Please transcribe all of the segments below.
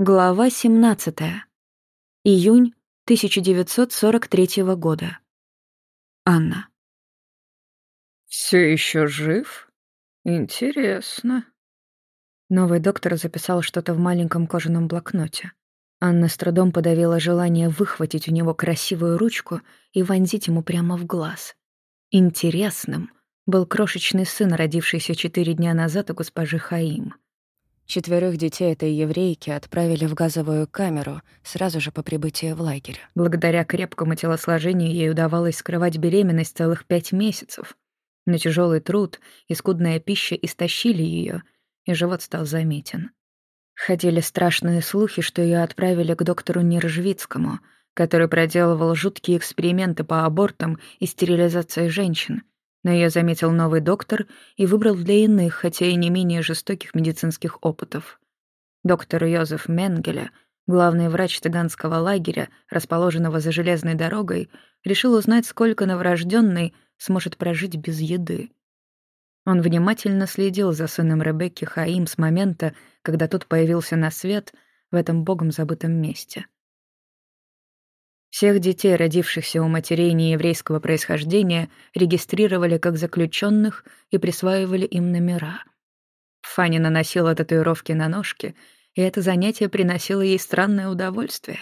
Глава 17. Июнь 1943 года. Анна. Все еще жив? Интересно. Новый доктор записал что-то в маленьком кожаном блокноте. Анна с трудом подавила желание выхватить у него красивую ручку и вонзить ему прямо в глаз. Интересным был крошечный сын, родившийся четыре дня назад у госпожи Хаим — Четверых детей этой еврейки отправили в газовую камеру сразу же по прибытии в лагерь. Благодаря крепкому телосложению ей удавалось скрывать беременность целых пять месяцев. Но тяжелый труд и скудная пища истощили ее, и живот стал заметен. Ходили страшные слухи, что ее отправили к доктору Нержвицкому, который проделывал жуткие эксперименты по абортам и стерилизации женщин — но ее заметил новый доктор и выбрал для иных, хотя и не менее жестоких медицинских опытов. Доктор Йозеф Менгеля, главный врач цыганского лагеря, расположенного за железной дорогой, решил узнать, сколько новорожденный сможет прожить без еды. Он внимательно следил за сыном Ребекки Хаим с момента, когда тот появился на свет в этом богом забытом месте — всех детей, родившихся у матерей нееврейского происхождения, регистрировали как заключенных и присваивали им номера. Фанни наносила татуировки на ножки, и это занятие приносило ей странное удовольствие.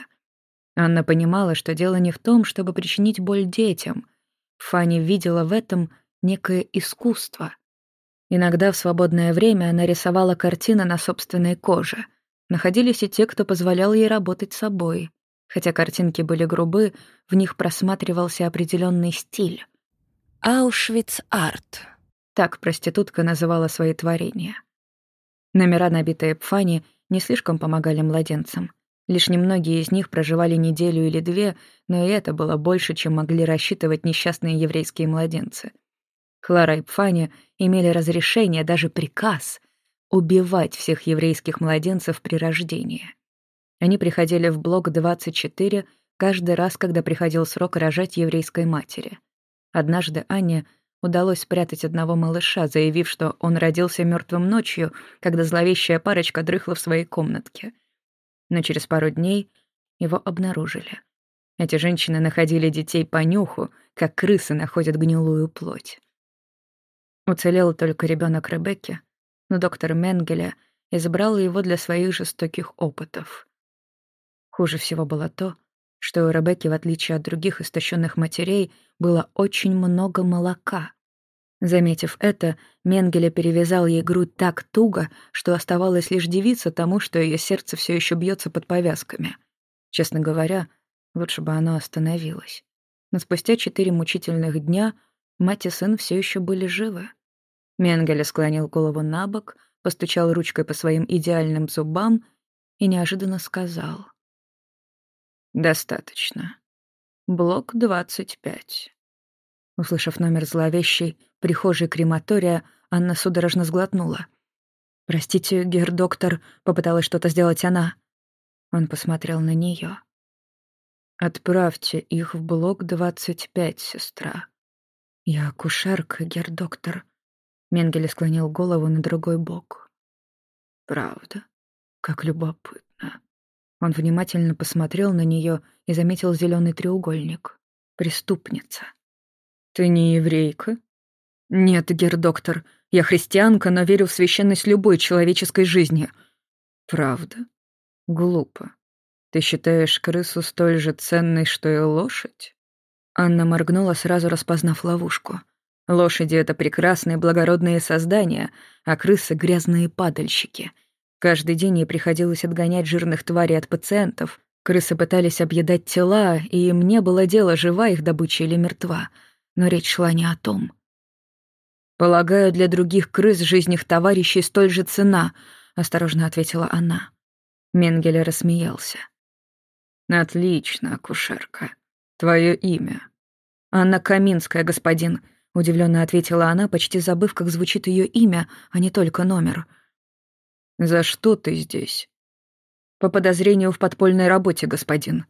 Анна понимала, что дело не в том, чтобы причинить боль детям. Фанни видела в этом некое искусство. Иногда в свободное время она рисовала картины на собственной коже. Находились и те, кто позволял ей работать собой — Хотя картинки были грубы, в них просматривался определенный стиль. «Аушвиц-арт» — так проститутка называла свои творения. Номера, набитые пфани, не слишком помогали младенцам. Лишь немногие из них проживали неделю или две, но и это было больше, чем могли рассчитывать несчастные еврейские младенцы. Клара и Пфани имели разрешение, даже приказ, убивать всех еврейских младенцев при рождении. Они приходили в блок 24 каждый раз, когда приходил срок рожать еврейской матери. Однажды Анне удалось спрятать одного малыша, заявив, что он родился мертвым ночью, когда зловещая парочка дрыхла в своей комнатке. Но через пару дней его обнаружили. Эти женщины находили детей по нюху, как крысы находят гнилую плоть. Уцелел только ребенок Ребекки, но доктор Менгеля избрал его для своих жестоких опытов. Хуже всего было то, что у Ребекки, в отличие от других истощенных матерей, было очень много молока. Заметив это, Менгеле перевязал ей грудь так туго, что оставалось лишь дивиться тому, что ее сердце все еще бьется под повязками. Честно говоря, лучше бы оно остановилось. Но спустя четыре мучительных дня мать и сын все еще были живы. Менгеле склонил голову на бок, постучал ручкой по своим идеальным зубам и неожиданно сказал — «Достаточно. Блок 25». Услышав номер зловещей, прихожей крематория, Анна судорожно сглотнула. «Простите, гер-доктор», — попыталась что-то сделать она. Он посмотрел на нее. «Отправьте их в блок 25, сестра». «Я акушерка, гер-доктор». Менгеле склонил голову на другой бок. «Правда? Как любопытно». Он внимательно посмотрел на нее и заметил зеленый треугольник. Преступница. «Ты не еврейка?» «Нет, гер-доктор, я христианка, но верю в священность любой человеческой жизни». «Правда? Глупо. Ты считаешь крысу столь же ценной, что и лошадь?» Анна моргнула, сразу распознав ловушку. Лошади — это прекрасные благородные создания, а крысы — грязные падальщики — Каждый день ей приходилось отгонять жирных тварей от пациентов. Крысы пытались объедать тела, и им не было дела, жива их добыча или мертва. Но речь шла не о том. «Полагаю, для других крыс жизнь их товарищей столь же цена», — осторожно ответила она. Менгеле рассмеялся. «Отлично, акушерка. Твое имя?» «Анна Каминская, господин», — удивленно ответила она, почти забыв, как звучит ее имя, а не только номер — «За что ты здесь?» «По подозрению в подпольной работе, господин».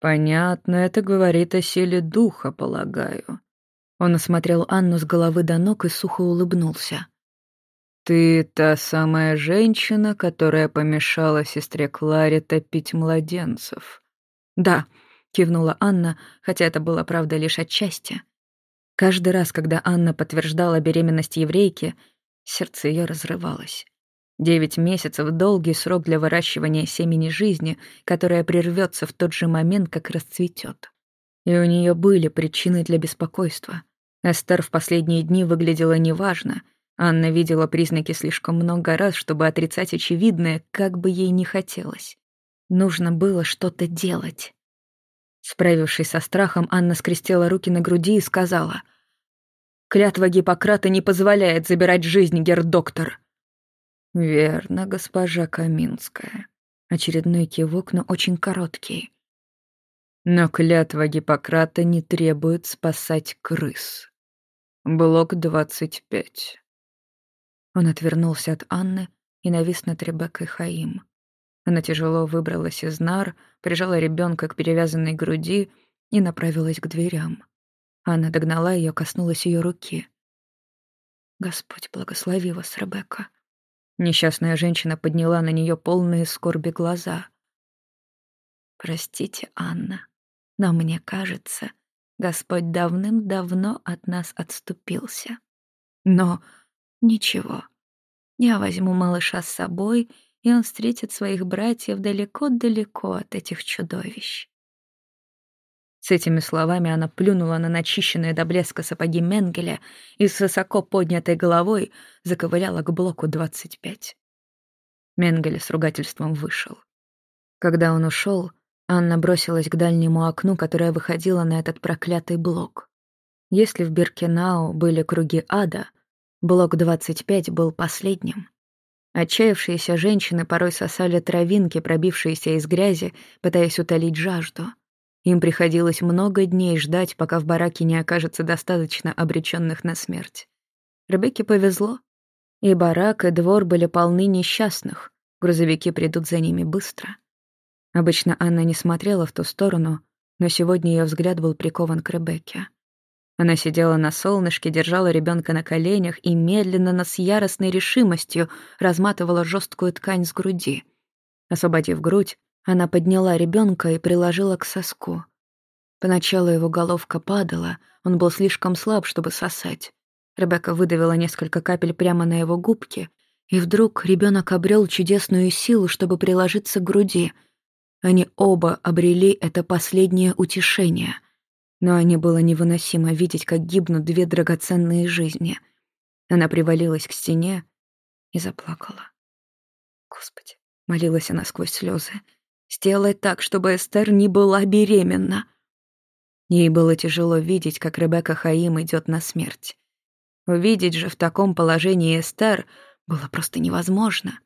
«Понятно, это говорит о силе духа, полагаю». Он осмотрел Анну с головы до ног и сухо улыбнулся. «Ты та самая женщина, которая помешала сестре Кларе топить младенцев». «Да», — кивнула Анна, хотя это было, правда, лишь отчасти. Каждый раз, когда Анна подтверждала беременность еврейки, сердце ее разрывалось. Девять месяцев — долгий срок для выращивания семени жизни, которая прервется в тот же момент, как расцветет. И у нее были причины для беспокойства. Эстер в последние дни выглядела неважно. Анна видела признаки слишком много раз, чтобы отрицать очевидное, как бы ей не хотелось. Нужно было что-то делать. Справившись со страхом, Анна скрестила руки на груди и сказала, «Клятва Гиппократа не позволяет забирать жизнь, герр-доктор». «Верно, госпожа Каминская». Очередной кивок, но очень короткий. Но клятва Гиппократа не требует спасать крыс. Блок 25. Он отвернулся от Анны и навис над Ребеккой Хаим. Она тяжело выбралась из нар, прижала ребенка к перевязанной груди и направилась к дверям. Анна догнала ее, коснулась ее руки. «Господь благослови вас, Ребекка». Несчастная женщина подняла на нее полные скорби глаза. «Простите, Анна, но мне кажется, Господь давным-давно от нас отступился. Но ничего, я возьму малыша с собой и он встретит своих братьев далеко-далеко от этих чудовищ. С этими словами она плюнула на начищенные до блеска сапоги Менгеля и с высоко поднятой головой заковыляла к блоку 25. Менгель с ругательством вышел. Когда он ушел, Анна бросилась к дальнему окну, которое выходило на этот проклятый блок. Если в Биркенау были круги ада, блок 25 был последним. Отчаявшиеся женщины порой сосали травинки, пробившиеся из грязи, пытаясь утолить жажду. Им приходилось много дней ждать, пока в бараке не окажется достаточно обреченных на смерть. Ребекке повезло. И барак, и двор были полны несчастных. Грузовики придут за ними быстро. Обычно Анна не смотрела в ту сторону, но сегодня ее взгляд был прикован к Ребекке. Она сидела на солнышке, держала ребенка на коленях и медленно, но с яростной решимостью разматывала жесткую ткань с груди. Освободив грудь, она подняла ребенка и приложила к соску. Поначалу его головка падала, он был слишком слаб, чтобы сосать. Ребекка выдавила несколько капель прямо на его губки, и вдруг ребенок обрел чудесную силу, чтобы приложиться к груди. Они оба обрели это последнее утешение — но не было невыносимо видеть, как гибнут две драгоценные жизни. Она привалилась к стене и заплакала. «Господи!» — молилась она сквозь слезы. «Сделай так, чтобы Эстер не была беременна!» Ей было тяжело видеть, как Ребекка Хаим идет на смерть. Увидеть же в таком положении Эстер было просто невозможно.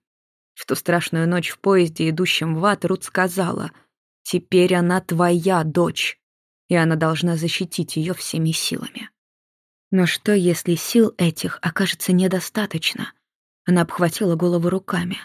В ту страшную ночь в поезде, идущем в ад, Рут сказала, «Теперь она твоя дочь» и она должна защитить ее всеми силами. Но что, если сил этих окажется недостаточно? Она обхватила голову руками.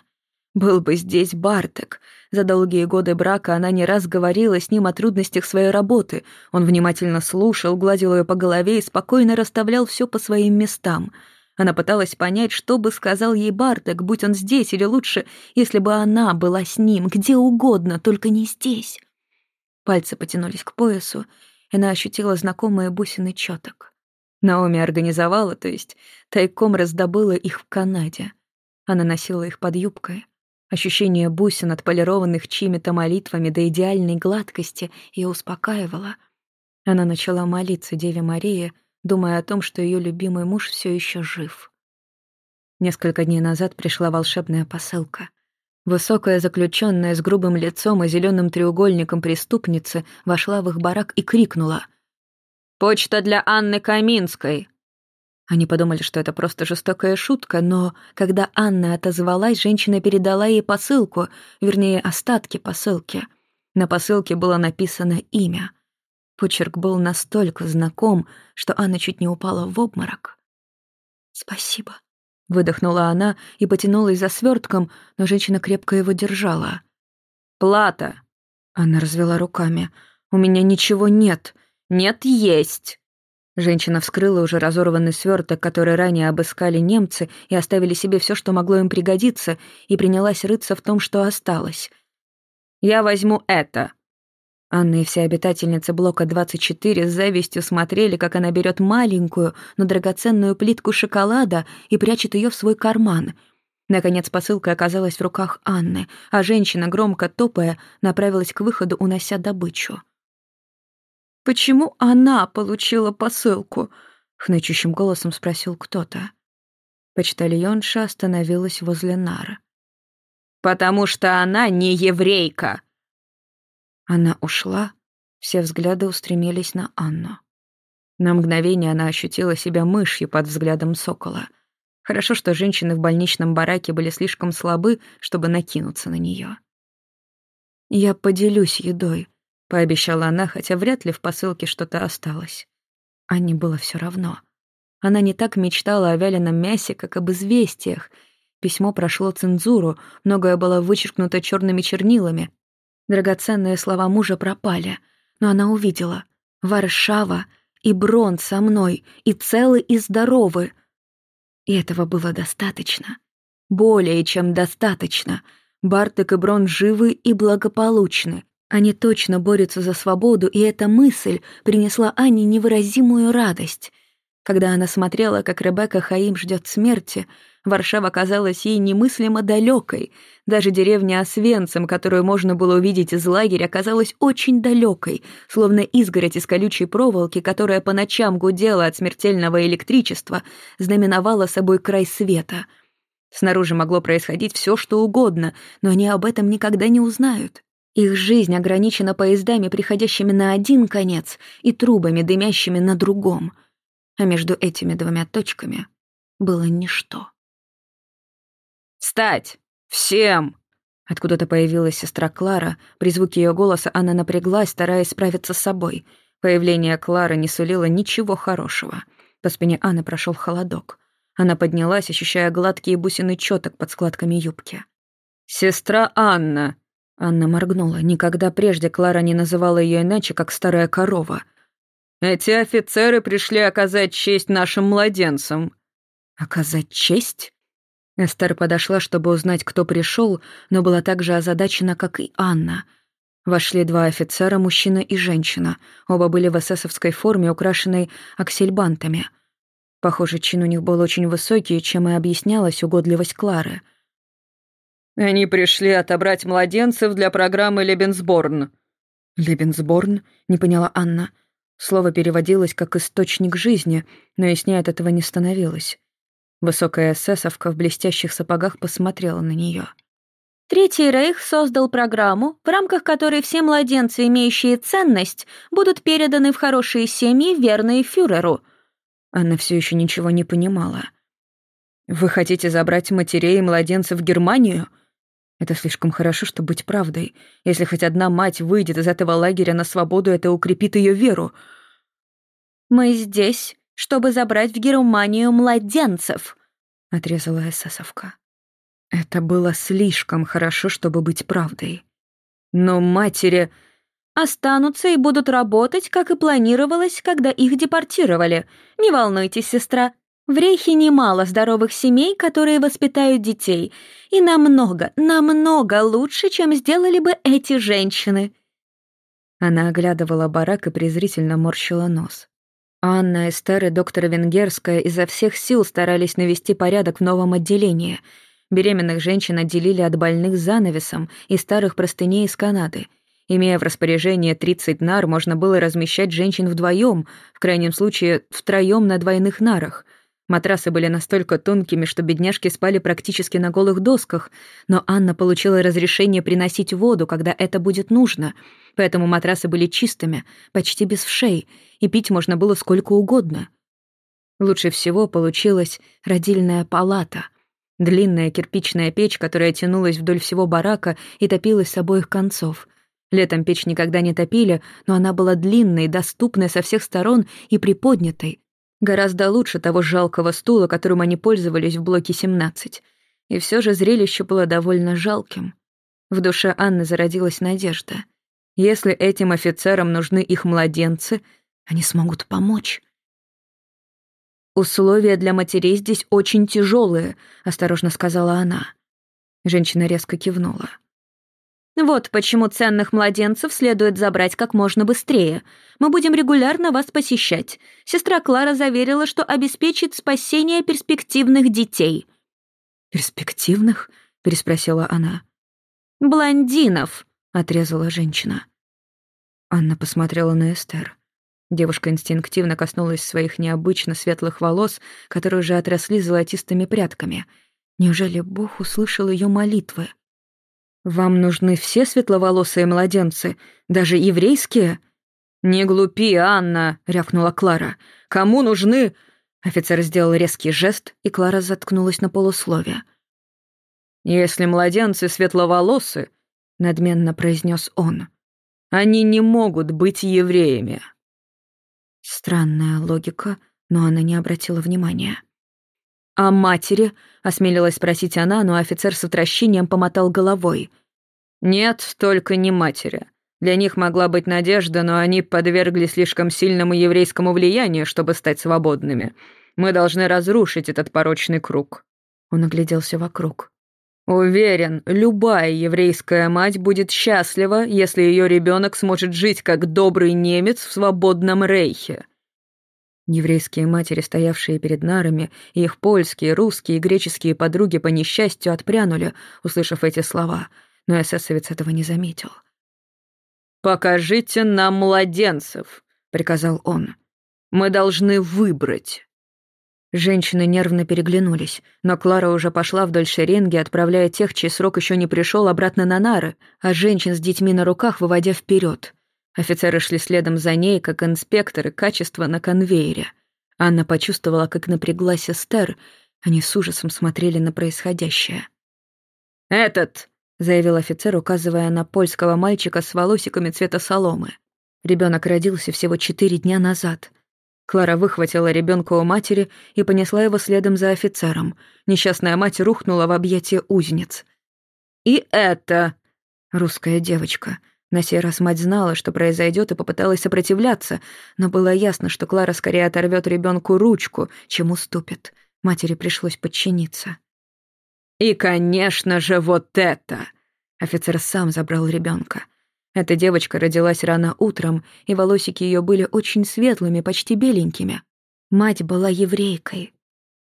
Был бы здесь Бартек. За долгие годы брака она не раз говорила с ним о трудностях своей работы. Он внимательно слушал, гладил ее по голове и спокойно расставлял все по своим местам. Она пыталась понять, что бы сказал ей Бартек, будь он здесь, или лучше, если бы она была с ним, где угодно, только не здесь. Пальцы потянулись к поясу, и она ощутила знакомые бусины чёток. Наоми организовала, то есть тайком раздобыла их в Канаде. Она носила их под юбкой. Ощущение бусин, отполированных чьими-то молитвами до идеальной гладкости, ее успокаивало. Она начала молиться Деве Марии, думая о том, что ее любимый муж все еще жив. Несколько дней назад пришла волшебная посылка — Высокая заключенная с грубым лицом и зеленым треугольником преступницы вошла в их барак и крикнула. «Почта для Анны Каминской!» Они подумали, что это просто жестокая шутка, но когда Анна отозвалась, женщина передала ей посылку, вернее, остатки посылки. На посылке было написано имя. Почерк был настолько знаком, что Анна чуть не упала в обморок. «Спасибо», Выдохнула она и потянулась за свертком, но женщина крепко его держала. «Плата!» Она развела руками. «У меня ничего нет. Нет, есть!» Женщина вскрыла уже разорванный сверток, который ранее обыскали немцы и оставили себе все, что могло им пригодиться, и принялась рыться в том, что осталось. «Я возьму это». Анна и все обитательницы блока 24 с завистью смотрели, как она берет маленькую, но драгоценную плитку шоколада и прячет ее в свой карман. Наконец посылка оказалась в руках Анны, а женщина, громко топая, направилась к выходу, унося добычу. «Почему она получила посылку?» — хнычущим голосом спросил кто-то. Почтальонша остановилась возле нара. «Потому что она не еврейка!» Она ушла, все взгляды устремились на Анну. На мгновение она ощутила себя мышью под взглядом сокола. Хорошо, что женщины в больничном бараке были слишком слабы, чтобы накинуться на нее. «Я поделюсь едой», пообещала она, хотя вряд ли в посылке что-то осталось. Анне было все равно. Она не так мечтала о вяленом мясе, как об известиях. Письмо прошло цензуру, многое было вычеркнуто черными чернилами. Драгоценные слова мужа пропали, но она увидела. Варшава и Брон со мной, и целы, и здоровы. И этого было достаточно. Более чем достаточно. Бартек и Брон живы и благополучны. Они точно борются за свободу, и эта мысль принесла Ане невыразимую радость. Когда она смотрела, как Ребекка Хаим ждет смерти, Варшава казалась ей немыслимо далекой. Даже деревня Освенцим, которую можно было увидеть из лагеря, казалась очень далекой, словно изгородь из колючей проволоки, которая по ночам гудела от смертельного электричества, знаменовала собой край света. Снаружи могло происходить все, что угодно, но они об этом никогда не узнают. Их жизнь ограничена поездами, приходящими на один конец, и трубами, дымящими на другом. А между этими двумя точками было ничто. «Встать! Всем!» Откуда-то появилась сестра Клара. При звуке ее голоса она напряглась, стараясь справиться с собой. Появление Клары не сулило ничего хорошего. По спине Анны прошел холодок. Она поднялась, ощущая гладкие бусины чёток под складками юбки. «Сестра Анна!» Анна моргнула. Никогда прежде Клара не называла ее иначе, как старая корова. «Эти офицеры пришли оказать честь нашим младенцам». «Оказать честь?» Эстер подошла, чтобы узнать, кто пришел, но была так же озадачена, как и Анна. Вошли два офицера, мужчина и женщина. Оба были в эсэсовской форме, украшенной аксельбантами. Похоже, чин у них был очень высокий, чем и объяснялась угодливость Клары. Они пришли отобрать младенцев для программы Лебенсборн». «Лебенсборн?» — не поняла Анна. Слово переводилось как «источник жизни», но яснее от этого не становилось. Высокая эсэсовка в блестящих сапогах посмотрела на нее. Третий Рейх создал программу, в рамках которой все младенцы, имеющие ценность, будут переданы в хорошие семьи, верные фюреру. Анна все еще ничего не понимала. «Вы хотите забрать матерей и младенцев в Германию?» Это слишком хорошо, чтобы быть правдой. Если хоть одна мать выйдет из этого лагеря на свободу, это укрепит ее веру. «Мы здесь, чтобы забрать в Германию младенцев», — отрезала эсэсовка. Это было слишком хорошо, чтобы быть правдой. Но матери останутся и будут работать, как и планировалось, когда их депортировали. Не волнуйтесь, сестра, в Рейхе немало здоровых семей, которые воспитают детей, и намного, намного лучше, чем сделали бы эти женщины». Она оглядывала барак и презрительно морщила нос. Анна, Эстер и доктор Венгерская изо всех сил старались навести порядок в новом отделении. Беременных женщин отделили от больных занавесом и старых простыней из Канады. Имея в распоряжении 30 нар, можно было размещать женщин вдвоем, в крайнем случае втроем на двойных нарах — Матрасы были настолько тонкими, что бедняжки спали практически на голых досках, но Анна получила разрешение приносить воду, когда это будет нужно, поэтому матрасы были чистыми, почти без вшей, и пить можно было сколько угодно. Лучше всего получилась родильная палата — длинная кирпичная печь, которая тянулась вдоль всего барака и топилась с обоих концов. Летом печь никогда не топили, но она была длинной, доступной со всех сторон и приподнятой, Гораздо лучше того жалкого стула, которым они пользовались в блоке 17. И все же зрелище было довольно жалким. В душе Анны зародилась надежда. Если этим офицерам нужны их младенцы, они смогут помочь. «Условия для матерей здесь очень тяжелые», — осторожно сказала она. Женщина резко кивнула. «Вот почему ценных младенцев следует забрать как можно быстрее. Мы будем регулярно вас посещать. Сестра Клара заверила, что обеспечит спасение перспективных детей». «Перспективных?» — переспросила она. «Блондинов», — отрезала женщина. Анна посмотрела на Эстер. Девушка инстинктивно коснулась своих необычно светлых волос, которые уже отросли золотистыми прядками. Неужели Бог услышал ее молитвы? «Вам нужны все светловолосые младенцы, даже еврейские?» «Не глупи, Анна!» — рявкнула Клара. «Кому нужны...» Офицер сделал резкий жест, и Клара заткнулась на полусловие. «Если младенцы светловолосы», — надменно произнес он, — «они не могут быть евреями». Странная логика, но она не обратила внимания. «А матери?» — осмелилась спросить она, но офицер с отвращением помотал головой. «Нет, только не матери. Для них могла быть надежда, но они подвергли слишком сильному еврейскому влиянию, чтобы стать свободными. Мы должны разрушить этот порочный круг». Он огляделся вокруг. «Уверен, любая еврейская мать будет счастлива, если ее ребенок сможет жить как добрый немец в свободном рейхе». Еврейские матери, стоявшие перед нарами, и их польские, русские и греческие подруги по несчастью отпрянули, услышав эти слова, но эсэсовец этого не заметил. «Покажите нам младенцев», — приказал он. «Мы должны выбрать». Женщины нервно переглянулись, но Клара уже пошла вдоль шеренги, отправляя тех, чей срок еще не пришел, обратно на нары, а женщин с детьми на руках выводя вперед. Офицеры шли следом за ней, как инспекторы качества на конвейере. Анна почувствовала, как напряглась Эстер. Они с ужасом смотрели на происходящее. «Этот!» — заявил офицер, указывая на польского мальчика с волосиками цвета соломы. Ребенок родился всего четыре дня назад — Клара выхватила ребенка у матери и понесла его следом за офицером. Несчастная мать рухнула в объятия узниц. «И это...» Русская девочка. На сей раз мать знала, что произойдет, и попыталась сопротивляться, но было ясно, что Клара скорее оторвет ребенку ручку, чем уступит. Матери пришлось подчиниться. «И, конечно же, вот это!» Офицер сам забрал ребенка. Эта девочка родилась рано утром, и волосики ее были очень светлыми, почти беленькими. Мать была еврейкой.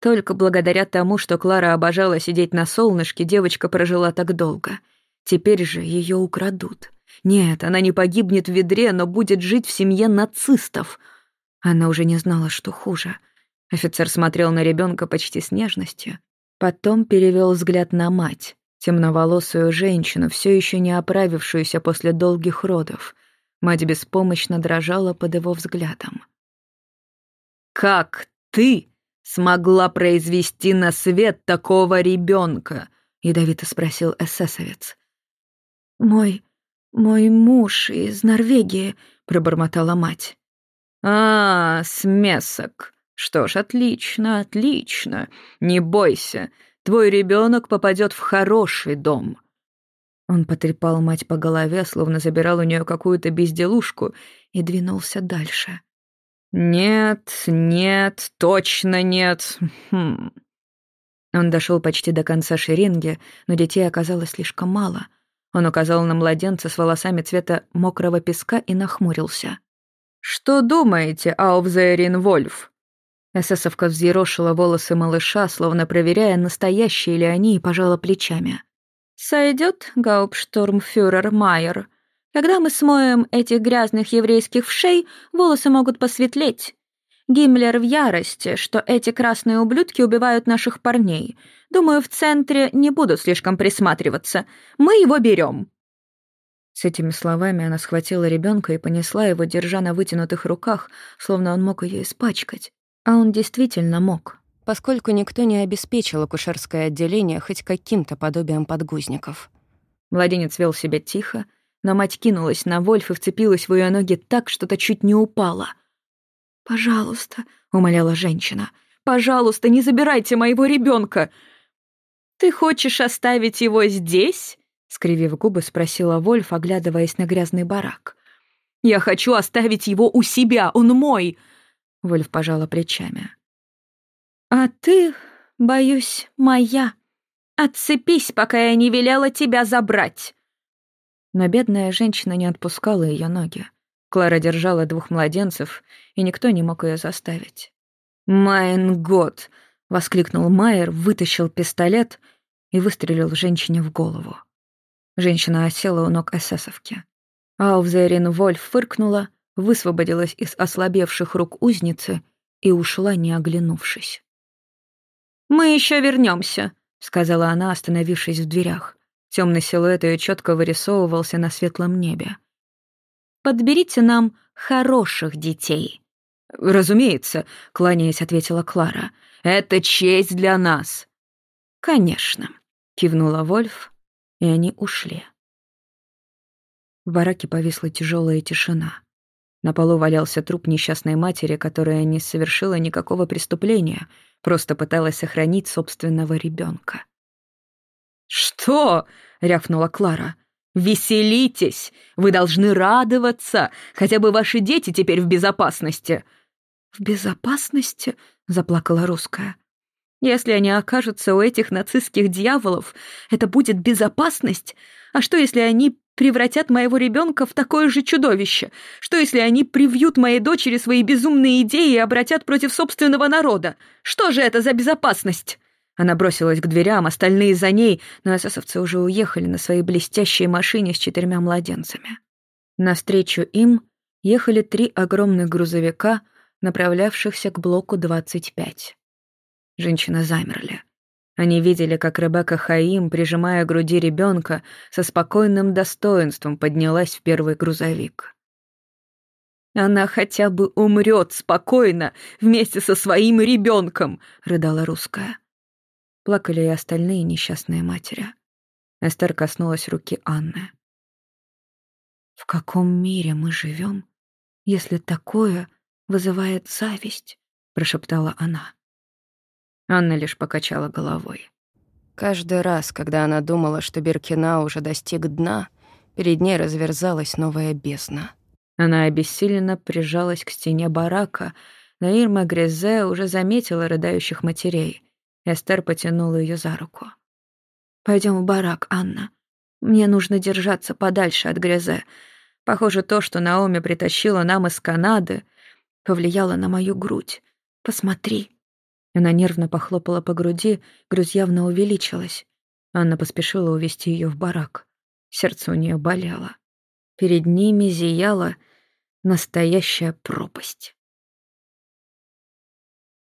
Только благодаря тому, что Клара обожала сидеть на солнышке, девочка прожила так долго. Теперь же ее украдут. Нет, она не погибнет в ведре, но будет жить в семье нацистов. Она уже не знала, что хуже. Офицер смотрел на ребенка почти с нежностью. Потом перевел взгляд на мать темноволосую женщину, все еще не оправившуюся после долгих родов. Мать беспомощно дрожала под его взглядом. «Как ты смогла произвести на свет такого ребенка? ядовито спросил эсэсовец. «Мой... мой муж из Норвегии», — пробормотала мать. «А, смесок. Что ж, отлично, отлично. Не бойся, Твой ребенок попадет в хороший дом». Он потрепал мать по голове, словно забирал у нее какую-то безделушку, и двинулся дальше. «Нет, нет, точно нет. Хм». Он дошел почти до конца шеренги, но детей оказалось слишком мало. Он указал на младенца с волосами цвета мокрого песка и нахмурился. «Что думаете, Ауфзерин Вольф?» Эсэсовка взъерошила волосы малыша, словно проверяя, настоящие ли они, и пожала плечами. «Сойдет, гауптштурмфюрер Майер. Когда мы смоем этих грязных еврейских вшей, волосы могут посветлеть. Гиммлер в ярости, что эти красные ублюдки убивают наших парней. Думаю, в центре не будут слишком присматриваться. Мы его берем. С этими словами она схватила ребенка и понесла его, держа на вытянутых руках, словно он мог ее испачкать. А он действительно мог, поскольку никто не обеспечил акушерское отделение хоть каким-то подобием подгузников. Младенец вел себя тихо, но мать кинулась на Вольф и вцепилась в ее ноги так, что-то чуть не упала. «Пожалуйста», — умоляла женщина, — «пожалуйста, не забирайте моего ребенка. «Ты хочешь оставить его здесь?» — скривив губы, спросила Вольф, оглядываясь на грязный барак. «Я хочу оставить его у себя, он мой!» Вольф пожала плечами. «А ты, боюсь, моя. Отцепись, пока я не велела тебя забрать». Но бедная женщина не отпускала ее ноги. Клара держала двух младенцев, и никто не мог ее заставить. «Майн год!» — воскликнул Майер, вытащил пистолет и выстрелил женщине в голову. Женщина осела у ног эсэсовки. Ауфзерин Вольф фыркнула, высвободилась из ослабевших рук узницы и ушла, не оглянувшись. «Мы еще вернемся, сказала она, остановившись в дверях. Темный силуэт ее четко вырисовывался на светлом небе. «Подберите нам хороших детей». «Разумеется», — кланяясь, ответила Клара. «Это честь для нас». «Конечно», — кивнула Вольф, и они ушли. В бараке повисла тяжелая тишина. На полу валялся труп несчастной матери, которая не совершила никакого преступления, просто пыталась сохранить собственного ребенка. «Что?» — рявкнула Клара. «Веселитесь! Вы должны радоваться! Хотя бы ваши дети теперь в безопасности!» «В безопасности?» — заплакала русская. «Если они окажутся у этих нацистских дьяволов, это будет безопасность? А что, если они превратят моего ребенка в такое же чудовище? Что, если они привьют моей дочери свои безумные идеи и обратят против собственного народа? Что же это за безопасность?» Она бросилась к дверям, остальные за ней, но эсэсовцы уже уехали на своей блестящей машине с четырьмя младенцами. Навстречу им ехали три огромных грузовика, направлявшихся к блоку 25. Женщины замерли. Они видели, как Ребекка Хаим, прижимая к груди ребенка, со спокойным достоинством поднялась в первый грузовик. «Она хотя бы умрет спокойно вместе со своим ребенком», — рыдала русская. Плакали и остальные несчастные матери. Эстер коснулась руки Анны. «В каком мире мы живем, если такое вызывает зависть?» — прошептала она. Анна лишь покачала головой. Каждый раз, когда она думала, что Беркина уже достиг дна, перед ней разверзалась новая бездна. Она обессиленно прижалась к стене барака, но Ирма Грезе уже заметила рыдающих матерей. Эстер потянула ее за руку. Пойдем в барак, Анна. Мне нужно держаться подальше от Грезе. Похоже, то, что Наоми притащила нам из Канады, повлияло на мою грудь. Посмотри». Она нервно похлопала по груди, грудь явно увеличилась. Анна поспешила увести ее в барак. Сердце у нее болело. Перед ними зияла настоящая пропасть.